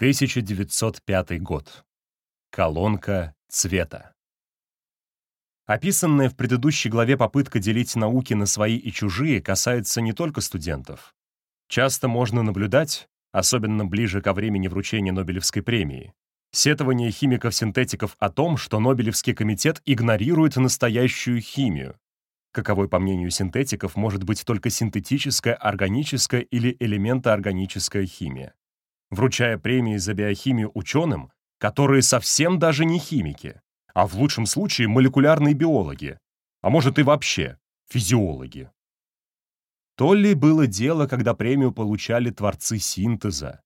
1905 год. Колонка цвета. Описанная в предыдущей главе попытка делить науки на свои и чужие касается не только студентов. Часто можно наблюдать, особенно ближе ко времени вручения Нобелевской премии, сетование химиков-синтетиков о том, что Нобелевский комитет игнорирует настоящую химию, каковой, по мнению синтетиков, может быть только синтетическая, органическая или элементоорганическая химия вручая премии за биохимию ученым, которые совсем даже не химики, а в лучшем случае молекулярные биологи, а может и вообще физиологи. То ли было дело, когда премию получали творцы синтеза,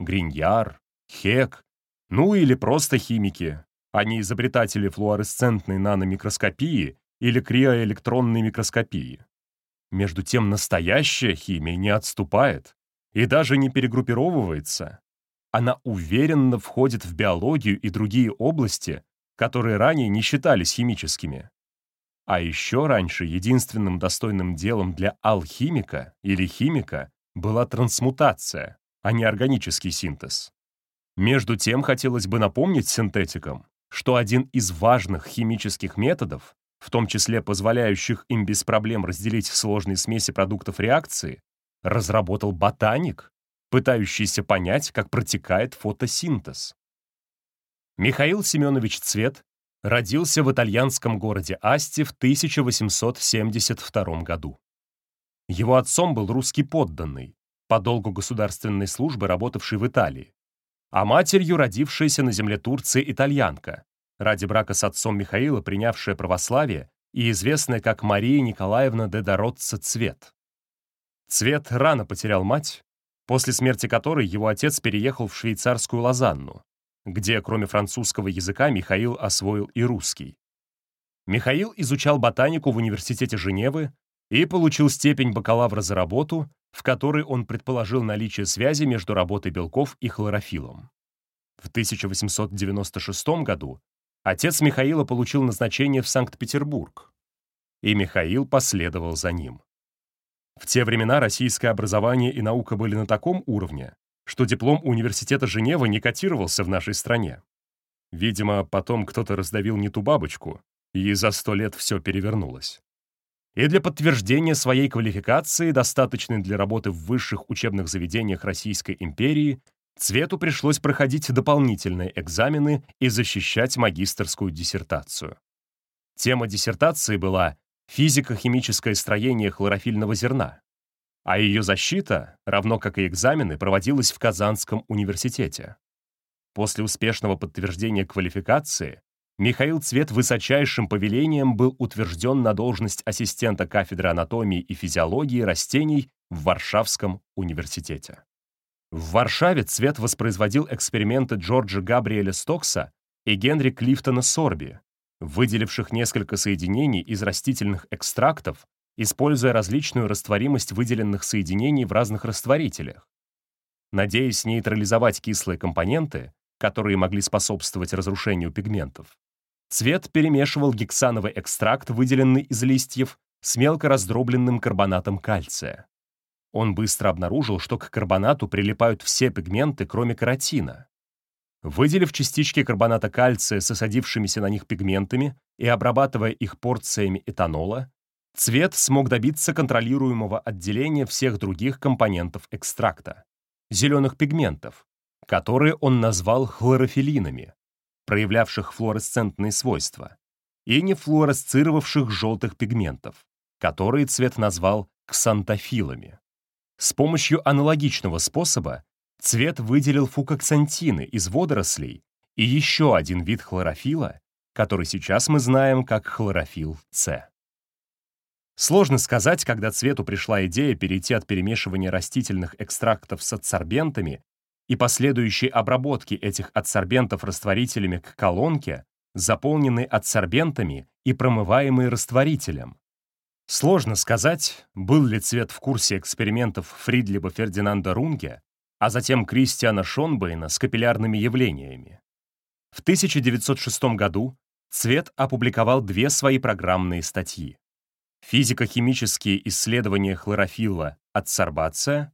Гриньяр, Хек, ну или просто химики, а не изобретатели флуоресцентной наномикроскопии или криоэлектронной микроскопии. Между тем настоящая химия не отступает и даже не перегруппировывается. Она уверенно входит в биологию и другие области, которые ранее не считались химическими. А еще раньше единственным достойным делом для алхимика или химика была трансмутация, а не органический синтез. Между тем, хотелось бы напомнить синтетикам, что один из важных химических методов, в том числе позволяющих им без проблем разделить сложные смеси продуктов реакции, разработал ботаник, пытающийся понять, как протекает фотосинтез. Михаил Семенович Цвет родился в итальянском городе Асти в 1872 году. Его отцом был русский подданный, по долгу государственной службы работавший в Италии, а матерью родившаяся на земле Турции итальянка, ради брака с отцом Михаила принявшая православие и известная как Мария Николаевна де Дородца Цвет. Цвет рано потерял мать, после смерти которой его отец переехал в швейцарскую Лозанну, где, кроме французского языка, Михаил освоил и русский. Михаил изучал ботанику в университете Женевы и получил степень бакалавра за работу, в которой он предположил наличие связи между работой белков и хлорофилом. В 1896 году отец Михаила получил назначение в Санкт-Петербург, и Михаил последовал за ним. В те времена российское образование и наука были на таком уровне, что диплом университета Женевы не котировался в нашей стране. Видимо, потом кто-то раздавил не ту бабочку, и за сто лет все перевернулось. И для подтверждения своей квалификации, достаточной для работы в высших учебных заведениях Российской империи, Цвету пришлось проходить дополнительные экзамены и защищать магистерскую диссертацию. Тема диссертации была физико-химическое строение хлорофильного зерна, а ее защита, равно как и экзамены, проводилась в Казанском университете. После успешного подтверждения квалификации Михаил Цвет высочайшим повелением был утвержден на должность ассистента кафедры анатомии и физиологии растений в Варшавском университете. В Варшаве Цвет воспроизводил эксперименты Джорджа Габриэля Стокса и Генри Клифтона Сорби, выделивших несколько соединений из растительных экстрактов, используя различную растворимость выделенных соединений в разных растворителях. Надеясь нейтрализовать кислые компоненты, которые могли способствовать разрушению пигментов, цвет перемешивал гексановый экстракт, выделенный из листьев, с мелко раздробленным карбонатом кальция. Он быстро обнаружил, что к карбонату прилипают все пигменты, кроме каротина. Выделив частички карбоната кальция с осадившимися на них пигментами и обрабатывая их порциями этанола, цвет смог добиться контролируемого отделения всех других компонентов экстракта — зеленых пигментов, которые он назвал хлорофилинами, проявлявших флуоресцентные свойства, и не флуоресцировавших желтых пигментов, которые цвет назвал ксантофилами. С помощью аналогичного способа Цвет выделил фукоксантины из водорослей и еще один вид хлорофила, который сейчас мы знаем как хлорофилл С. Сложно сказать, когда цвету пришла идея перейти от перемешивания растительных экстрактов с адсорбентами и последующей обработки этих адсорбентов растворителями к колонке, заполненной адсорбентами и промываемой растворителем. Сложно сказать, был ли цвет в курсе экспериментов Фридлиба Фердинанда Рунге, а затем Кристиана Шонбейна с капиллярными явлениями. В 1906 году Цвет опубликовал две свои программные статьи. «Физико-химические исследования хлорофилла. Адсорбация»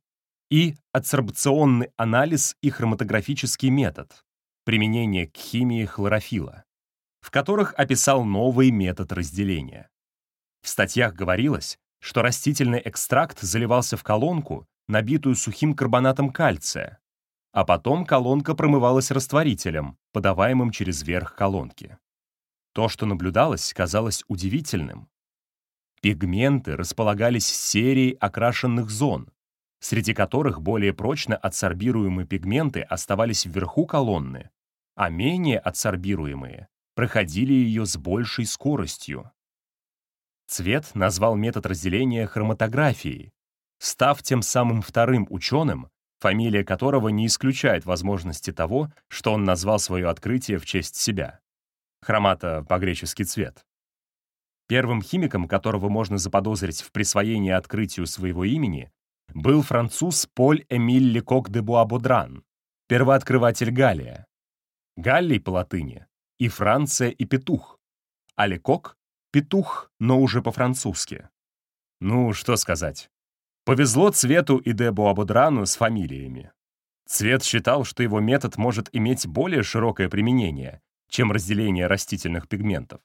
и адсорбционный анализ и хроматографический метод, применение к химии хлорофила, в которых описал новый метод разделения. В статьях говорилось, что растительный экстракт заливался в колонку, набитую сухим карбонатом кальция, а потом колонка промывалась растворителем, подаваемым через верх колонки. То, что наблюдалось, казалось удивительным. Пигменты располагались серией окрашенных зон, среди которых более прочно адсорбируемые пигменты оставались вверху колонны, а менее адсорбируемые проходили ее с большей скоростью. Цвет назвал метод разделения хроматографией, став тем самым вторым ученым, фамилия которого не исключает возможности того, что он назвал свое открытие в честь себя. Хромата по-гречески цвет. Первым химиком, которого можно заподозрить в присвоении открытию своего имени, был француз Поль-Эмиль Лекок де Буабодран, первооткрыватель Галлия. Галлий по латыни и Франция и петух, а Лекок — петух, но уже по-французски. Ну, что сказать. Повезло Цвету и Дебу Абудрану с фамилиями. Цвет считал, что его метод может иметь более широкое применение, чем разделение растительных пигментов.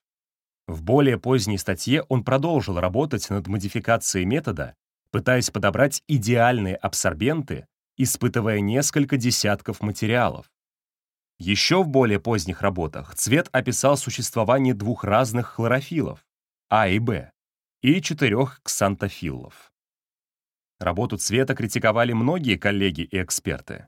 В более поздней статье он продолжил работать над модификацией метода, пытаясь подобрать идеальные абсорбенты, испытывая несколько десятков материалов. Еще в более поздних работах Цвет описал существование двух разных хлорофилов, А и Б, и четырех ксантофиллов. Работу цвета критиковали многие коллеги и эксперты.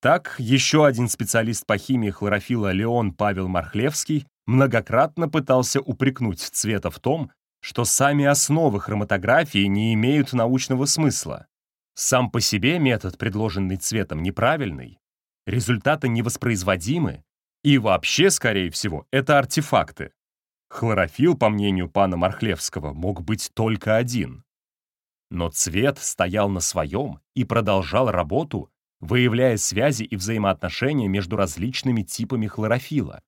Так, еще один специалист по химии хлорофила Леон Павел Мархлевский многократно пытался упрекнуть цвета в том, что сами основы хроматографии не имеют научного смысла. Сам по себе метод, предложенный цветом, неправильный, результаты невоспроизводимы, и вообще, скорее всего, это артефакты. Хлорофилл, по мнению пана Мархлевского, мог быть только один. Но цвет стоял на своем и продолжал работу, выявляя связи и взаимоотношения между различными типами хлорофила.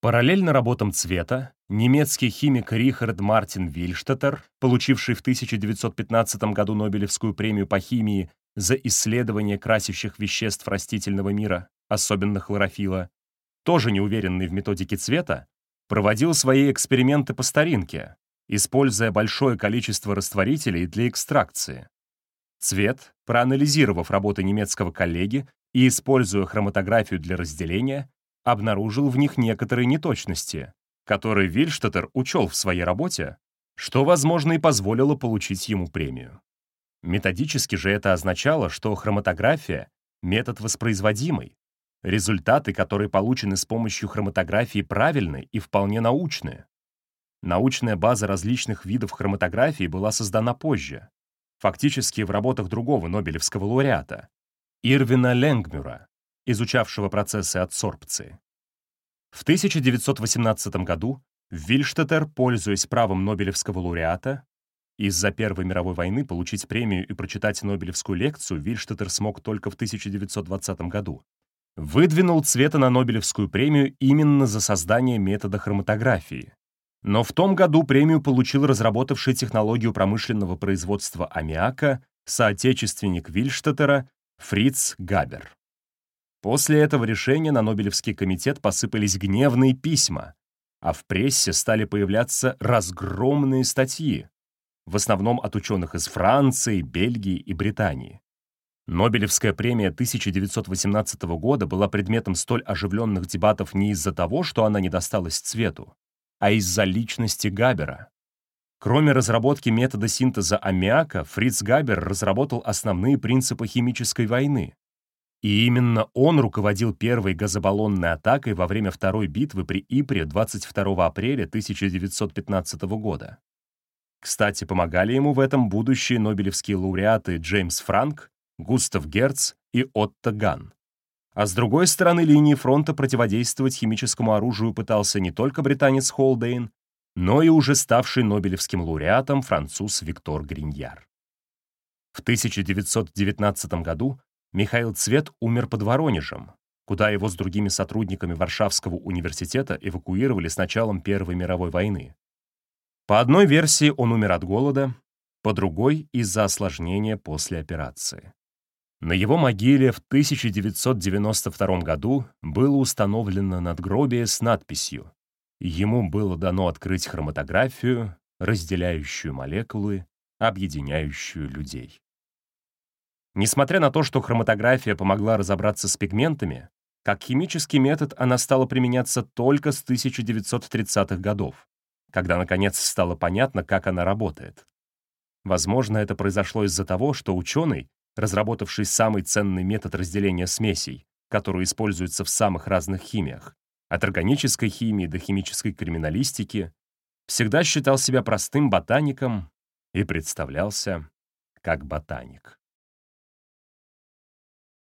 Параллельно работам цвета, немецкий химик Рихард Мартин Вильштеттер, получивший в 1915 году Нобелевскую премию по химии за исследование красящих веществ растительного мира, особенно хлорофила, тоже неуверенный в методике цвета, проводил свои эксперименты по старинке, используя большое количество растворителей для экстракции. Цвет, проанализировав работы немецкого коллеги и используя хроматографию для разделения, обнаружил в них некоторые неточности, которые Вильштеттер учел в своей работе, что, возможно, и позволило получить ему премию. Методически же это означало, что хроматография — метод воспроизводимый, результаты, которые получены с помощью хроматографии, правильны и вполне научные. Научная база различных видов хроматографии была создана позже, фактически в работах другого Нобелевского лауреата, Ирвина Ленгмюра, изучавшего процессы адсорбции. В 1918 году Вильштеттер, пользуясь правом Нобелевского лауреата, из-за Первой мировой войны получить премию и прочитать Нобелевскую лекцию Вильштеттер смог только в 1920 году. Выдвинул Цвета на Нобелевскую премию именно за создание метода хроматографии, но в том году премию получил разработавший технологию промышленного производства аммиака соотечественник Вильштеттера Фриц Габер. После этого решения на Нобелевский комитет посыпались гневные письма, а в прессе стали появляться разгромные статьи, в основном от ученых из Франции, Бельгии и Британии. Нобелевская премия 1918 года была предметом столь оживленных дебатов не из-за того, что она не досталась цвету, а из-за личности Габера. Кроме разработки метода синтеза аммиака, Фриц Габер разработал основные принципы химической войны. И именно он руководил первой газобаллонной атакой во время Второй битвы при Ипре 22 апреля 1915 года. Кстати, помогали ему в этом будущие нобелевские лауреаты Джеймс Франк, Густав Герц и Отто Ган. А с другой стороны линии фронта противодействовать химическому оружию пытался не только британец Холдейн, но и уже ставший Нобелевским лауреатом француз Виктор Гриньяр. В 1919 году Михаил Цвет умер под Воронежем, куда его с другими сотрудниками Варшавского университета эвакуировали с началом Первой мировой войны. По одной версии он умер от голода, по другой — из-за осложнения после операции. На его могиле в 1992 году было установлено надгробие с надписью «Ему было дано открыть хроматографию, разделяющую молекулы, объединяющую людей». Несмотря на то, что хроматография помогла разобраться с пигментами, как химический метод она стала применяться только с 1930-х годов, когда, наконец, стало понятно, как она работает. Возможно, это произошло из-за того, что ученый, разработавший самый ценный метод разделения смесей, который используется в самых разных химиях, от органической химии до химической криминалистики, всегда считал себя простым ботаником и представлялся как ботаник.